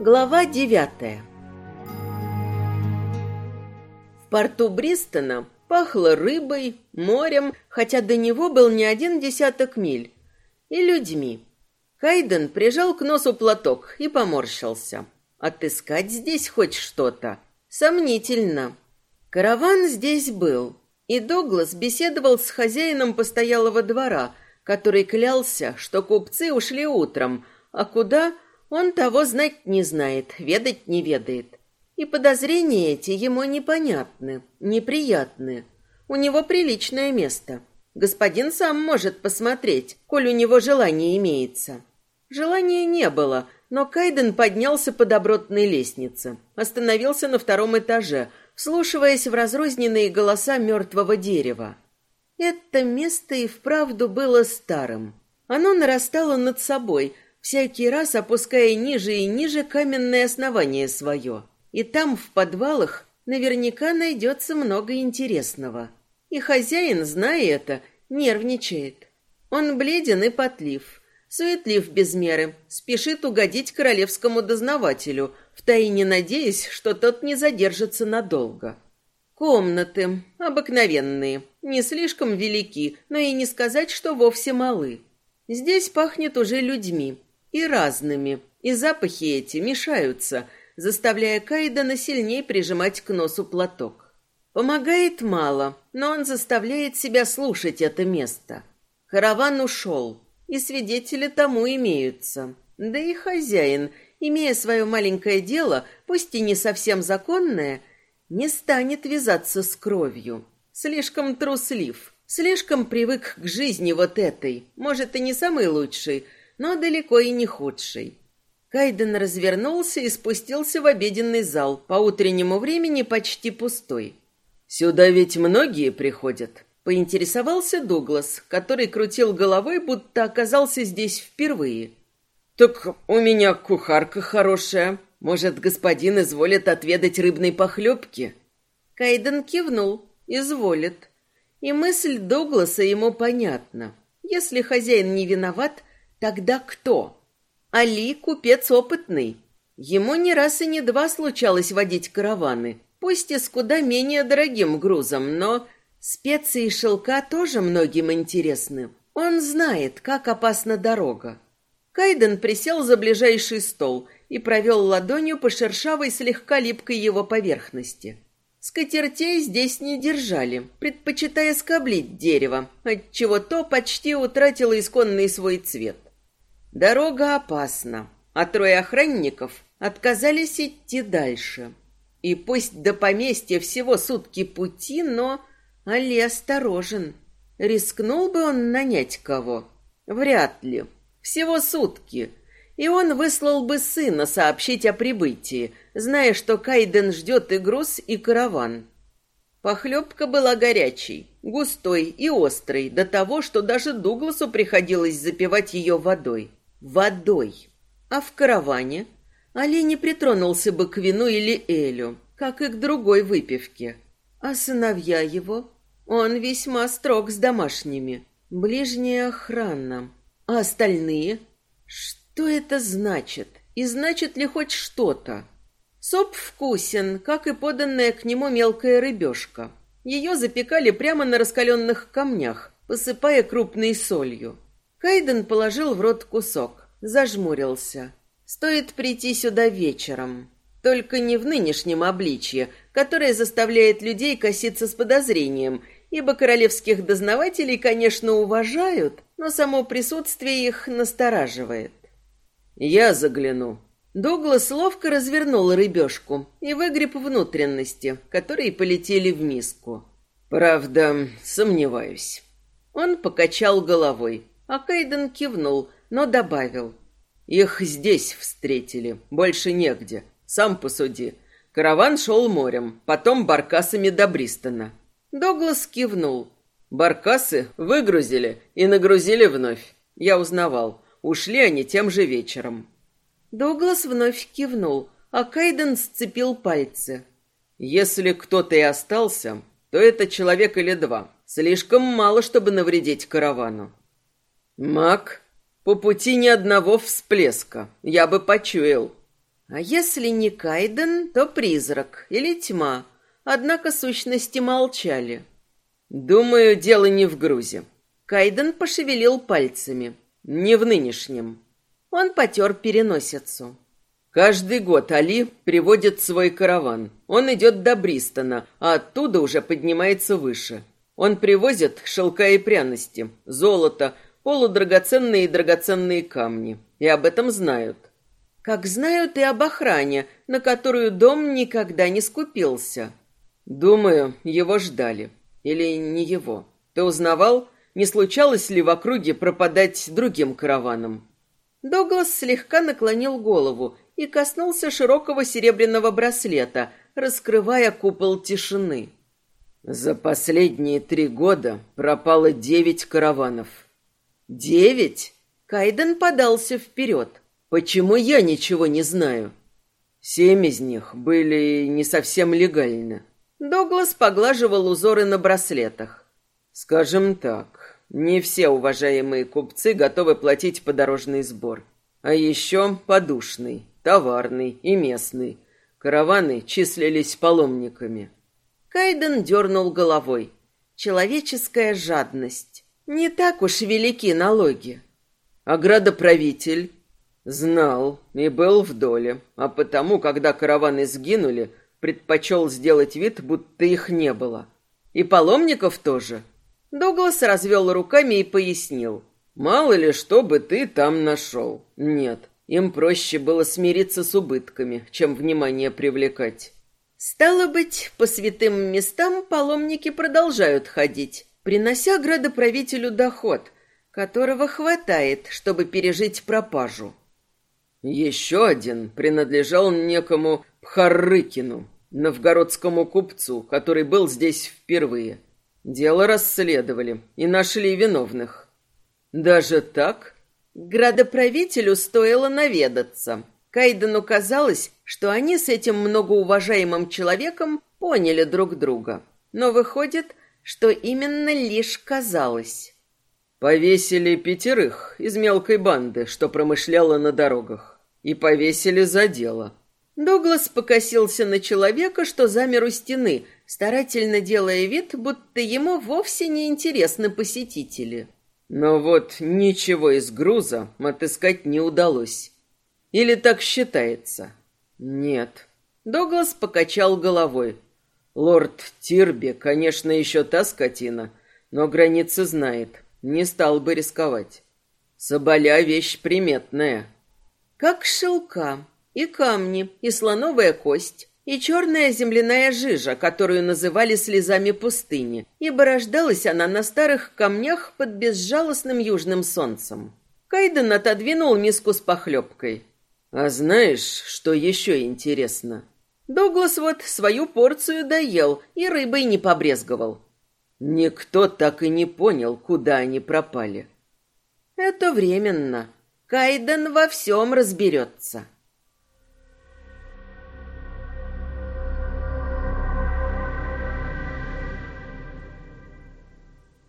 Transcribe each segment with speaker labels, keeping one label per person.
Speaker 1: Глава девятая В порту Бристона пахло рыбой, морем, хотя до него был не один десяток миль, и людьми. Кайден прижал к носу платок и поморщился. Отыскать здесь хоть что-то? Сомнительно. Караван здесь был, и Доглас беседовал с хозяином постоялого двора, который клялся, что купцы ушли утром, а куда он того знать не знает, ведать не ведает. И подозрения эти ему непонятны, неприятны. У него приличное место. Господин сам может посмотреть, коль у него желание имеется. Желания не было, но Кайден поднялся по добротной лестнице, остановился на втором этаже, вслушиваясь в разрозненные голоса мертвого дерева. Это место и вправду было старым. Оно нарастало над собой, всякий раз опуская ниже и ниже каменное основание свое. И там, в подвалах, наверняка найдется много интересного. И хозяин, зная это, нервничает. Он бледен и потлив, суетлив без меры, спешит угодить королевскому дознавателю, втайне надеясь, что тот не задержится надолго. Комнаты обыкновенные, не слишком велики, но и не сказать, что вовсе малы. Здесь пахнет уже людьми, и разными, и запахи эти мешаются, заставляя Кайдена сильнее прижимать к носу платок. Помогает мало, но он заставляет себя слушать это место. Караван ушел, и свидетели тому имеются. Да и хозяин, имея свое маленькое дело, пусть и не совсем законное, — не станет вязаться с кровью. Слишком труслив, слишком привык к жизни вот этой, может и не самой лучшей, но далеко и не худшей. Кайден развернулся и спустился в обеденный зал, по утреннему времени почти пустой. «Сюда ведь многие приходят», — поинтересовался Дуглас, который крутил головой, будто оказался здесь впервые. «Так у меня кухарка хорошая», может, господин изволит отведать рыбной похлебки?» Кайден кивнул. «Изволит». И мысль Дугласа ему понятна. Если хозяин не виноват, тогда кто? Али — купец опытный. Ему не раз и не два случалось водить караваны, пусть и с куда менее дорогим грузом, но специи и шелка тоже многим интересны. Он знает, как опасна дорога. Кайден присел за ближайший стол и провел ладонью по шершавой, слегка липкой его поверхности. Скатертей здесь не держали, предпочитая скоблить дерево, отчего то почти утратило исконный свой цвет. Дорога опасна, а трое охранников отказались идти дальше. И пусть до поместья всего сутки пути, но Али осторожен. Рискнул бы он нанять кого? Вряд ли. Всего сутки — и он выслал бы сына сообщить о прибытии, зная, что Кайден ждет и груз, и караван. Похлебка была горячей, густой и острой, до того, что даже Дугласу приходилось запивать ее водой. Водой. А в караване Али не притронулся бы к вину или элю, как и к другой выпивке. А сыновья его? Он весьма строг с домашними. Ближняя охрана. А остальные? Что? Это значит? И значит ли хоть что-то? Соп вкусен, как и поданная к нему мелкая рыбешка. Ее запекали прямо на раскаленных камнях, посыпая крупной солью. Кайден положил в рот кусок, зажмурился. Стоит прийти сюда вечером. Только не в нынешнем обличье, которое заставляет людей коситься с подозрением, ибо королевских дознавателей, конечно, уважают, но само присутствие их настораживает. «Я загляну». Дуглас ловко развернул рыбешку и выгреб внутренности, которые полетели в миску. «Правда, сомневаюсь». Он покачал головой, а Кайден кивнул, но добавил. «Их здесь встретили, больше негде. Сам посуди. Караван шел морем, потом баркасами до Бристона». Доглас кивнул. «Баркасы выгрузили и нагрузили вновь. Я узнавал. Ушли они тем же вечером. Дуглас вновь кивнул, а Кайден сцепил пальцы. Если кто-то и остался, то это человек или два. Слишком мало, чтобы навредить каравану. Мак, по пути ни одного всплеска. Я бы почуял. А если не Кайден, то призрак или тьма. Однако сущности молчали. Думаю, дело не в грузе. Кайден пошевелил пальцами. Не в нынешнем. Он потер переносицу. Каждый год Али приводит свой караван. Он идет до Бристона, а оттуда уже поднимается выше. Он привозит шелка и пряности, золото, полудрагоценные и драгоценные камни. И об этом знают. Как знают и об охране, на которую дом никогда не скупился. Думаю, его ждали. Или не его. Ты узнавал, не случалось ли в округе пропадать другим караванам? Доглас слегка наклонил голову и коснулся широкого серебряного браслета, раскрывая купол тишины. За последние три года пропало девять караванов. Девять? Кайден подался вперед. Почему я ничего не знаю? Семь из них были не совсем легальны. Доглас поглаживал узоры на браслетах. Скажем так, не все уважаемые купцы готовы платить подорожный сбор. А еще подушный, товарный и местный. Караваны числились паломниками. Кайден дернул головой. Человеческая жадность. Не так уж велики налоги. А градоправитель знал и был в доле, а потому, когда караваны сгинули, предпочел сделать вид, будто их не было. И паломников тоже. Дуглас развел руками и пояснил. «Мало ли, что бы ты там нашел. Нет, им проще было смириться с убытками, чем внимание привлекать. Стало быть, по святым местам паломники продолжают ходить, принося градоправителю доход, которого хватает, чтобы пережить пропажу. Еще один принадлежал некому Пхаррыкину, новгородскому купцу, который был здесь впервые. Дело расследовали и нашли виновных. Даже так? Градоправителю стоило наведаться. Кайдену казалось, что они с этим многоуважаемым человеком поняли друг друга. Но выходит, что именно лишь казалось. Повесили пятерых из мелкой банды, что промышляла на дорогах. И повесили за дело. Дуглас покосился на человека, что замер у стены, старательно делая вид, будто ему вовсе не интересны посетители. Но вот ничего из груза отыскать не удалось. Или так считается? Нет. Доглас покачал головой. Лорд Тирби, конечно, еще та скотина, но границы знает. Не стал бы рисковать. Соболя вещь приметная. Как шелка. И камни, и слоновая кость, и черная земляная жижа, которую называли слезами пустыни, ибо рождалась она на старых камнях под безжалостным южным солнцем. Кайден отодвинул миску с похлебкой. А знаешь, что еще интересно? Дуглас вот свою порцию доел и рыбой не побрезговал. Никто так и не понял, куда они пропали. Это временно. Кайден во всем разберется.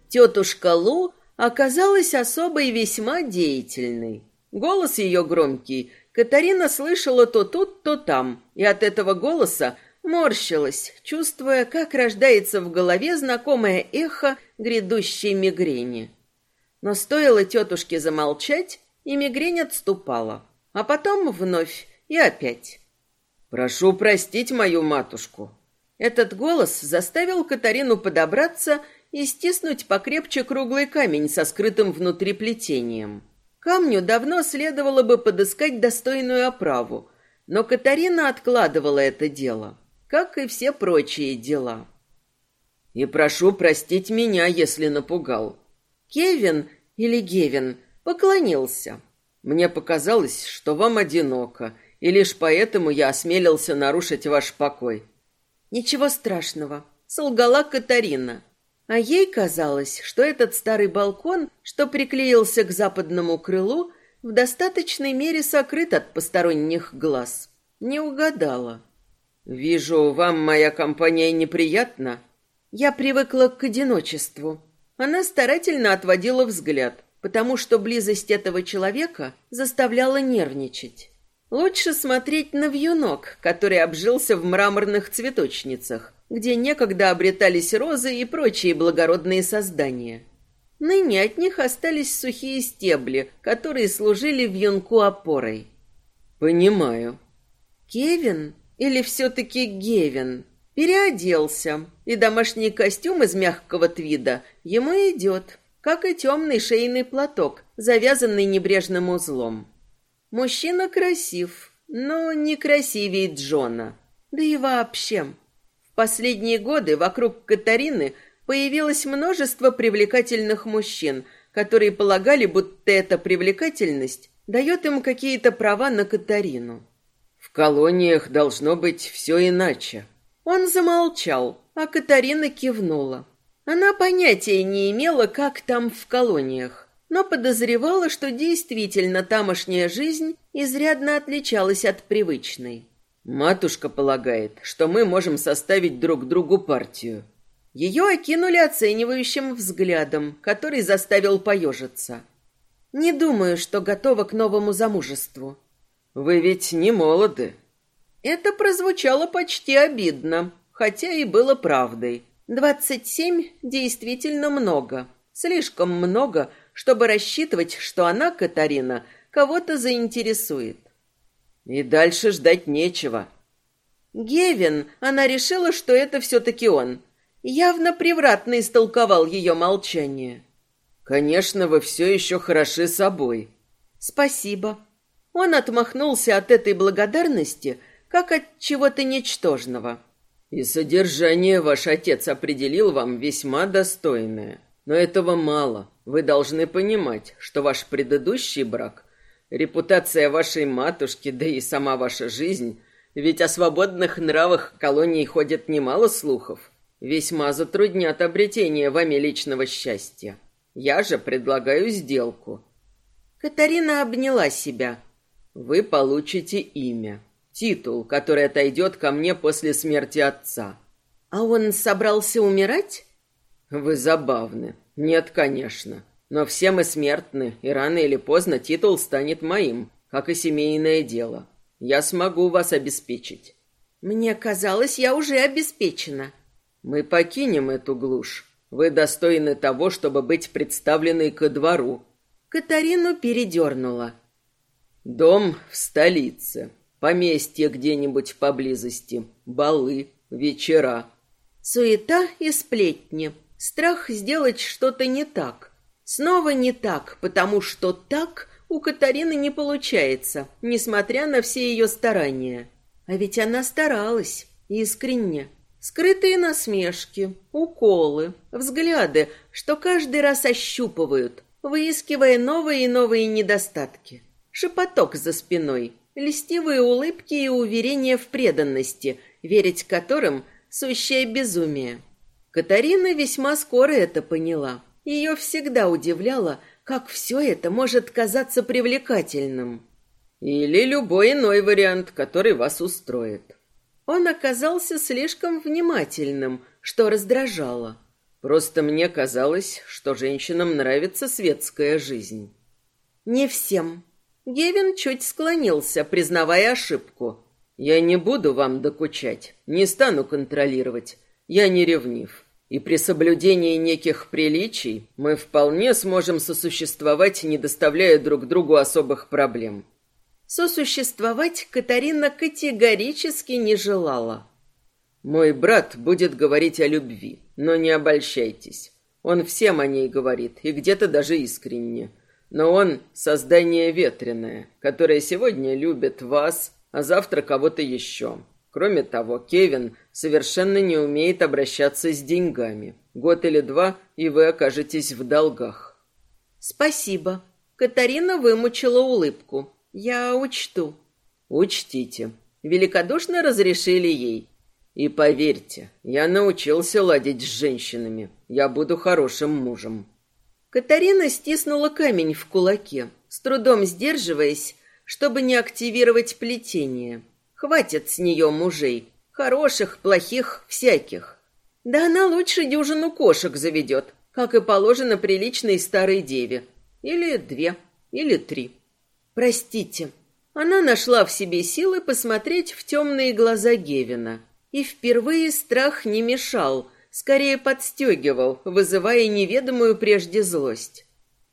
Speaker 1: Тетушка Лу оказалась особой весьма деятельной. Голос ее громкий Катарина слышала то тут, то там, и от этого голоса морщилась, чувствуя, как рождается в голове знакомое эхо грядущей мигрени. Но стоило тетушке замолчать, и мигрень отступала, а потом вновь и опять. «Прошу простить мою матушку». Этот голос заставил Катарину подобраться и стиснуть покрепче круглый камень со скрытым внутри плетением. Камню давно следовало бы подыскать достойную оправу, но Катарина откладывала это дело, как и все прочие дела. И прошу простить меня, если напугал. Кевин или Гевин поклонился. Мне показалось, что вам одиноко, и лишь поэтому я осмелился нарушить ваш покой. Ничего страшного, солгала Катарина. А ей казалось, что этот старый балкон, что приклеился к западному крылу, в достаточной мере сокрыт от посторонних глаз. Не угадала. «Вижу, вам моя компания неприятна?» Я привыкла к одиночеству. Она старательно отводила взгляд, потому что близость этого человека заставляла нервничать. Лучше смотреть на вьюнок, который обжился в мраморных цветочницах, где некогда обретались розы и прочие благородные создания. Ныне от них остались сухие стебли, которые служили вьюнку опорой.
Speaker 2: Понимаю.
Speaker 1: Кевин или все-таки Гевин переоделся, и домашний костюм из мягкого твида ему идет, как и темный шейный платок, завязанный небрежным узлом. Мужчина красив, но не красивее Джона. Да и вообще. Последние годы вокруг Катарины появилось множество привлекательных мужчин, которые полагали, будто эта привлекательность дает им какие-то права на Катарину.
Speaker 2: В колониях должно быть все иначе.
Speaker 1: Он замолчал, а Катарина кивнула. Она понятия не имела, как там в колониях, но подозревала, что действительно тамошняя жизнь изрядно отличалась от привычной.
Speaker 2: Матушка полагает, что мы можем составить друг другу партию.
Speaker 1: Ее окинули оценивающим взглядом, который заставил поежиться. Не думаю, что готова к новому замужеству.
Speaker 2: Вы ведь не молоды.
Speaker 1: Это прозвучало почти обидно, хотя и было правдой. Двадцать семь действительно много. Слишком много, чтобы рассчитывать, что она, Катарина, кого-то заинтересует.
Speaker 2: И дальше ждать нечего.
Speaker 1: Гевин, она решила, что это все-таки он. Явно превратно истолковал ее молчание.
Speaker 2: Конечно, вы все еще хороши собой.
Speaker 1: Спасибо. Он отмахнулся от этой благодарности, как от чего-то ничтожного.
Speaker 2: И содержание ваш отец определил вам весьма достойное. Но этого мало. Вы должны понимать, что ваш предыдущий брак, репутация вашей матушки, да и сама ваша жизнь, ведь о свободных нравах колонии ходит немало слухов, весьма затруднят обретение вами личного счастья. Я же предлагаю сделку.
Speaker 1: Катарина обняла себя.
Speaker 2: Вы получите имя, титул, который отойдет ко мне после смерти отца.
Speaker 1: А он собрался умирать?
Speaker 2: Вы забавны. Нет, конечно. Но все мы смертны, и рано или поздно титул станет моим, как и семейное дело. Я смогу вас обеспечить.
Speaker 1: Мне казалось, я уже обеспечена.
Speaker 2: Мы покинем эту глушь. Вы достойны того, чтобы быть представленной ко двору.
Speaker 1: Катарину передернула.
Speaker 2: Дом в столице. Поместье где-нибудь поблизости. Балы, вечера.
Speaker 1: Суета и сплетни. Страх сделать что-то не так. Снова не так, потому что так у Катарины не получается, несмотря на все ее старания. А ведь она старалась, искренне. Скрытые насмешки, уколы, взгляды, что каждый раз ощупывают, выискивая новые и новые недостатки. Шепоток за спиной, льстивые улыбки и уверения в преданности, верить которым – сущее безумие. Катарина весьма скоро это поняла. Ее всегда удивляло, как все это может казаться привлекательным.
Speaker 2: Или любой иной вариант, который вас устроит.
Speaker 1: Он оказался слишком внимательным, что раздражало.
Speaker 2: Просто мне казалось, что женщинам нравится светская жизнь.
Speaker 1: Не всем. Гевин чуть склонился, признавая ошибку.
Speaker 2: Я не буду вам докучать, не стану контролировать. Я не ревнив. И при соблюдении неких приличий мы вполне сможем сосуществовать, не доставляя друг другу особых проблем.
Speaker 1: Сосуществовать Катарина категорически не желала.
Speaker 2: Мой брат будет говорить о любви, но не обольщайтесь. Он всем о ней говорит, и где-то даже искренне. Но он — создание ветреное, которое сегодня любит вас, а завтра кого-то еще. Кроме того, Кевин совершенно не умеет обращаться с деньгами. Год или два, и вы окажетесь в долгах.
Speaker 1: Спасибо. Катарина вымучила улыбку. Я учту.
Speaker 2: Учтите. Великодушно разрешили ей. И поверьте, я научился ладить с женщинами. Я буду хорошим мужем.
Speaker 1: Катарина стиснула камень в кулаке, с трудом сдерживаясь, чтобы не активировать плетение. Хватит с нее мужей. Хороших, плохих, всяких. Да она лучше дюжину кошек заведет, как и положено приличной старой деве. Или две, или три. Простите. Она нашла в себе силы посмотреть в темные глаза Гевина. И впервые страх не мешал, скорее подстегивал, вызывая неведомую прежде злость.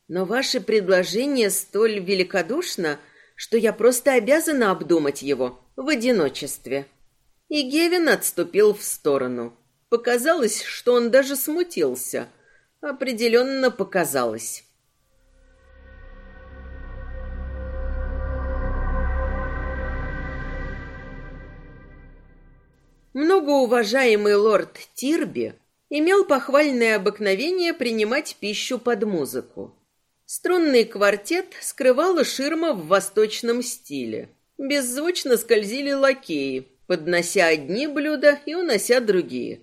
Speaker 1: Но ваше предложение столь великодушно, что я просто обязана обдумать его в одиночестве. И Гевин отступил в сторону. Показалось, что он даже смутился. Определенно показалось. Многоуважаемый лорд Тирби имел похвальное обыкновение принимать пищу под музыку. Струнный квартет скрывала ширма в восточном стиле. Беззвучно скользили лакеи, поднося одни блюда и унося другие.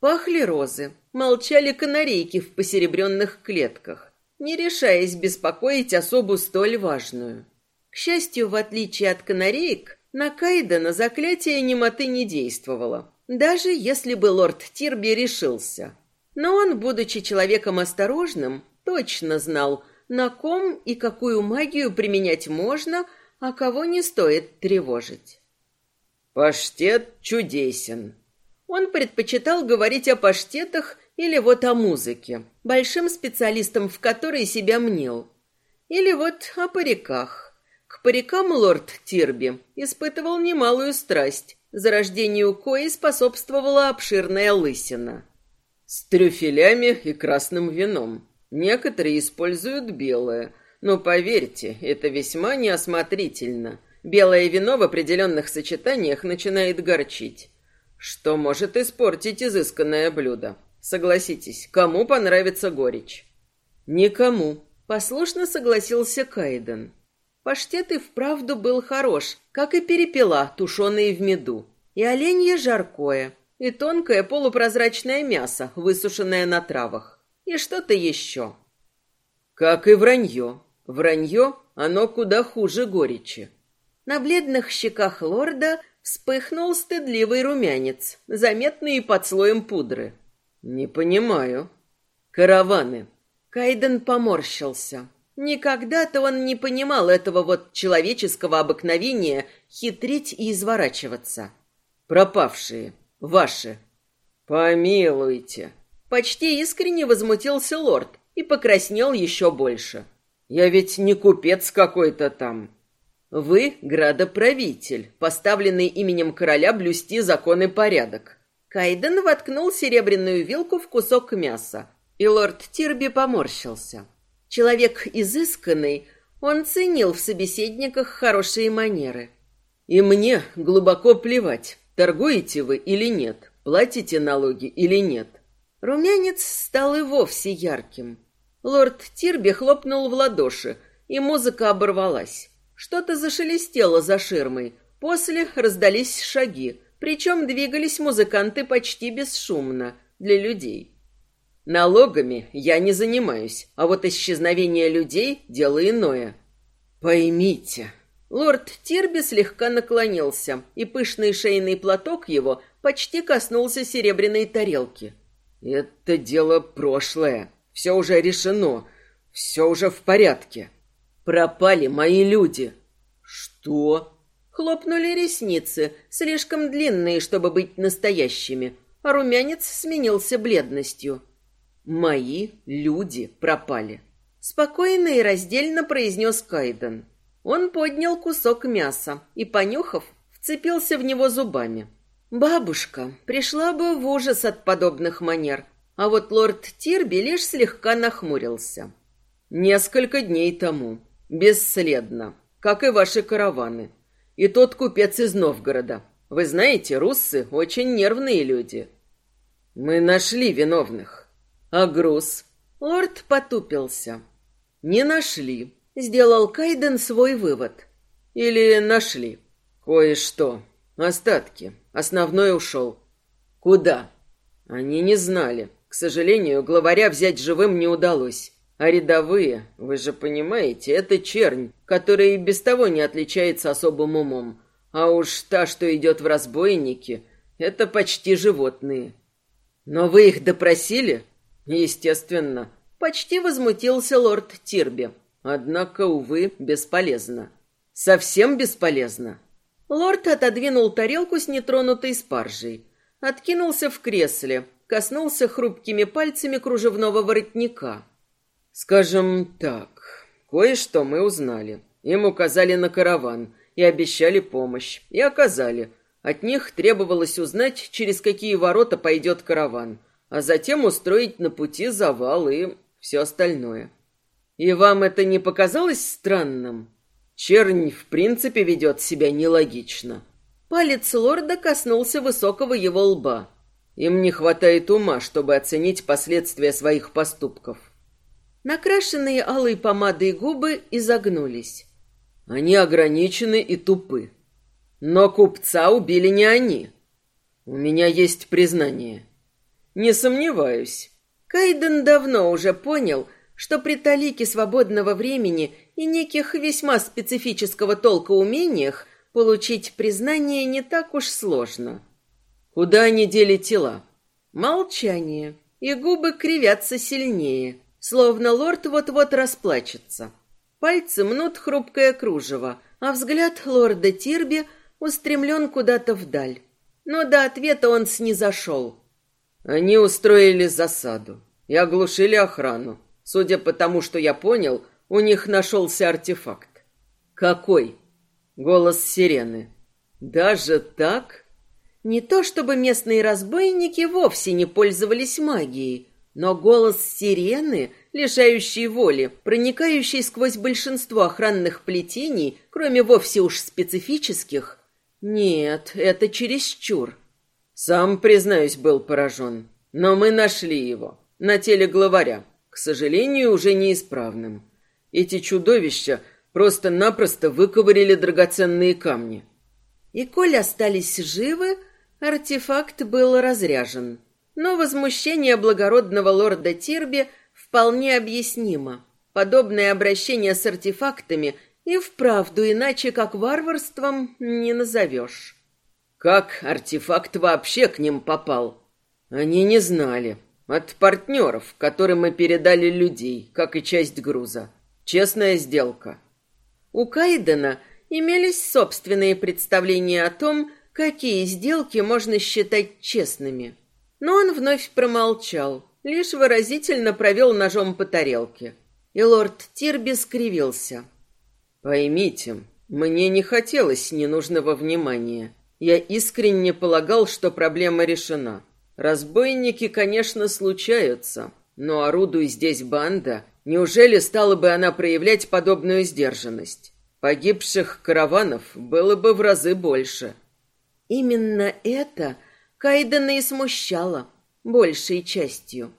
Speaker 1: Пахли розы, молчали канарейки в посеребренных клетках, не решаясь беспокоить особу столь важную. К счастью, в отличие от канареек, на Кайдена заклятие немоты не действовало, даже если бы лорд Тирби решился. Но он, будучи человеком осторожным, точно знал, на ком и какую магию применять можно, а кого не стоит тревожить.
Speaker 2: «Паштет чудесен».
Speaker 1: Он предпочитал говорить о паштетах или вот о музыке, большим специалистом в которой себя мнил. Или вот о париках. К парикам лорд Тирби испытывал немалую страсть, зарождению кои способствовала обширная лысина.
Speaker 2: С трюфелями и красным вином. Некоторые используют белое, но поверьте, это весьма неосмотрительно. Белое вино в определенных сочетаниях начинает горчить, что может испортить изысканное блюдо. Согласитесь, кому понравится горечь?
Speaker 1: Никому, послушно согласился Кайден. Паштет и вправду был хорош, как и перепела, тушеные в меду, и оленье жаркое, и тонкое полупрозрачное мясо, высушенное на травах и что-то еще.
Speaker 2: Как и вранье. Вранье, оно куда хуже горечи.
Speaker 1: На бледных щеках лорда вспыхнул стыдливый румянец, заметный под слоем пудры.
Speaker 2: Не понимаю. Караваны.
Speaker 1: Кайден поморщился. Никогда-то он не понимал этого вот человеческого обыкновения хитрить и изворачиваться.
Speaker 2: Пропавшие. Ваши. Помилуйте.
Speaker 1: Почти искренне возмутился лорд и покраснел еще больше.
Speaker 2: «Я ведь не купец какой-то там».
Speaker 1: «Вы градоправитель, поставленный именем короля блюсти закон и порядок». Кайден воткнул серебряную вилку в кусок мяса, и лорд Тирби поморщился. Человек изысканный, он ценил в собеседниках хорошие манеры.
Speaker 2: «И мне глубоко плевать, торгуете вы или нет, платите налоги или нет.
Speaker 1: Румянец стал и вовсе ярким. Лорд Тирби хлопнул в ладоши, и музыка оборвалась. Что-то зашелестело за ширмой. После раздались шаги, причем двигались музыканты почти бесшумно для людей.
Speaker 2: Налогами я не занимаюсь, а вот исчезновение людей – дело иное. Поймите.
Speaker 1: Лорд Тирби слегка наклонился, и пышный шейный платок его почти коснулся серебряной тарелки.
Speaker 2: Это дело прошлое. Все уже решено. Все уже в порядке. Пропали мои люди. Что?
Speaker 1: Хлопнули ресницы, слишком длинные, чтобы быть настоящими, а румянец сменился бледностью.
Speaker 2: Мои люди пропали.
Speaker 1: Спокойно и раздельно произнес Кайден. Он поднял кусок мяса и, понюхав, вцепился в него зубами. Бабушка пришла бы в ужас от подобных манер, а вот лорд Тирби лишь слегка нахмурился.
Speaker 2: Несколько дней тому, бесследно, как и ваши караваны. И тот купец из Новгорода. Вы знаете, руссы очень нервные люди. Мы нашли виновных. А груз?
Speaker 1: Лорд потупился.
Speaker 2: Не нашли.
Speaker 1: Сделал Кайден свой вывод.
Speaker 2: Или нашли. Кое-что. Остатки. Основной ушел. Куда? Они не знали. К сожалению, главаря взять живым не удалось. А рядовые, вы же понимаете, это чернь, которая и без того не отличается особым умом. А уж та, что идет в разбойники, это почти животные. Но вы их допросили? Естественно.
Speaker 1: Почти возмутился лорд Тирби.
Speaker 2: Однако, увы, бесполезно. Совсем бесполезно.
Speaker 1: Лорд отодвинул тарелку с нетронутой спаржей, откинулся в кресле, коснулся хрупкими пальцами кружевного воротника.
Speaker 2: Скажем так, кое-что мы узнали. Им указали на караван и обещали помощь, и оказали. От них требовалось узнать, через какие ворота пойдет караван, а затем устроить на пути завал и все остальное. И вам это не показалось странным? Чернь в принципе ведет себя нелогично.
Speaker 1: Палец лорда коснулся высокого его лба.
Speaker 2: Им не хватает ума, чтобы оценить последствия своих поступков.
Speaker 1: Накрашенные алой помадой губы изогнулись.
Speaker 2: Они ограничены и тупы. Но купца убили не они. У меня есть признание. Не сомневаюсь.
Speaker 1: Кайден давно уже понял, что при талике свободного времени и неких весьма специфического толка умениях получить признание не так уж сложно.
Speaker 2: Куда они дели тела?
Speaker 1: Молчание, и губы кривятся сильнее, словно лорд вот-вот расплачется. Пальцы мнут хрупкое кружево, а взгляд лорда Тирби устремлен куда-то вдаль. Но до ответа он снизошел.
Speaker 2: Они устроили засаду и оглушили охрану. Судя по тому, что я понял, у них нашелся артефакт.
Speaker 1: Какой?
Speaker 2: Голос сирены. Даже так?
Speaker 1: Не то чтобы местные разбойники вовсе не пользовались магией, но голос сирены, лишающий воли, проникающий сквозь большинство охранных плетений, кроме вовсе уж специфических, нет, это чересчур.
Speaker 2: Сам, признаюсь, был поражен. Но мы нашли его. На теле главаря. К сожалению, уже неисправным. Эти чудовища просто-напросто выковырили драгоценные камни.
Speaker 1: И коль остались живы, артефакт был разряжен. Но возмущение благородного лорда Тирби вполне объяснимо. Подобное обращение с артефактами и вправду иначе как варварством не назовешь.
Speaker 2: Как артефакт вообще к ним попал? Они не знали. От партнеров, которым мы передали людей, как и часть груза. Честная сделка.
Speaker 1: У Кайдена имелись собственные представления о том, какие сделки можно считать честными. Но он вновь промолчал, лишь выразительно провел ножом по тарелке. И лорд Тирби скривился.
Speaker 2: «Поймите, мне не хотелось ненужного внимания. Я искренне полагал, что проблема решена. Разбойники, конечно, случаются, но орудуй здесь банда, неужели стала бы она проявлять подобную сдержанность? Погибших караванов было бы в разы больше.
Speaker 1: Именно это Кайдена и смущало, большей частью.